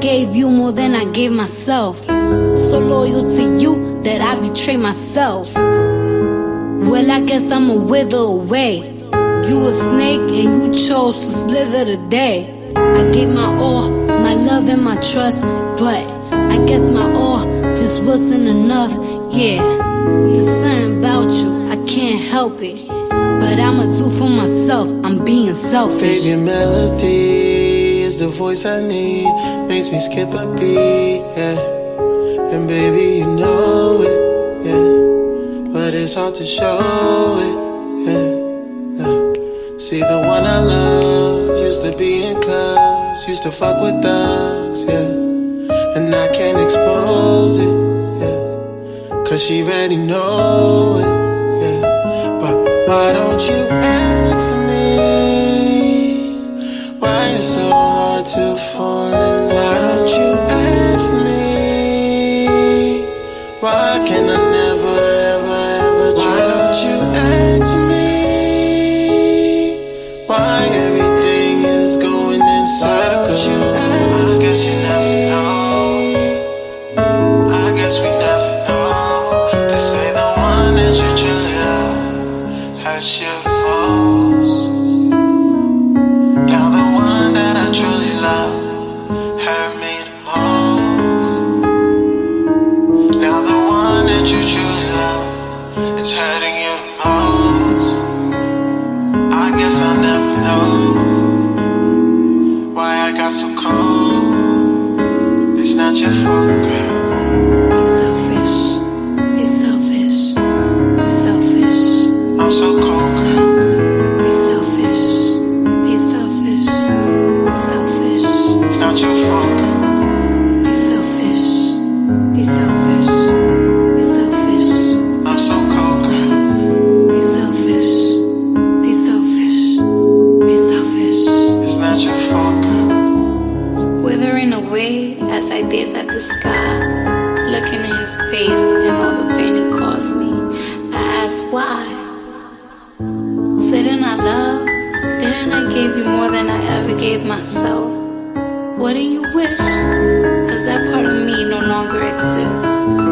gave you more than I gave myself. So loyal to you that I betray myself. Well, I guess I'ma wither away. You a snake and you chose to slither today. I gave my all, my love and my trust, but I guess my all just wasn't enough. Yeah, there's something about you, I can't help it. But I'ma do for myself, I'm being selfish. Baby, melody is the voice I need. Makes me skip a beat, yeah. And baby, you know it, yeah. But it's hard to show it, yeah. See, the one I love used to be in clubs, used to fuck with us, yeah. And I can't expose it, yeah. Cause she already know it, yeah. But why don't you can is hurting you the most. I guess I'll never know why I got so cold. It's not your fault, girl. Be selfish, be selfish, be selfish. I'm so cold, girl. Be selfish, be selfish, be selfish. It's not your fault, girl. I at the sky, looking in his face and all the pain he caused me. I asked why. Didn't I love? Didn't I give you more than I ever gave myself? What do you wish? Cause that part of me no longer exists.